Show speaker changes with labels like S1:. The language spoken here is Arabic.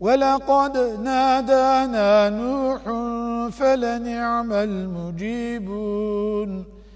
S1: ولقد نادانا نوح فلنعم المجيبون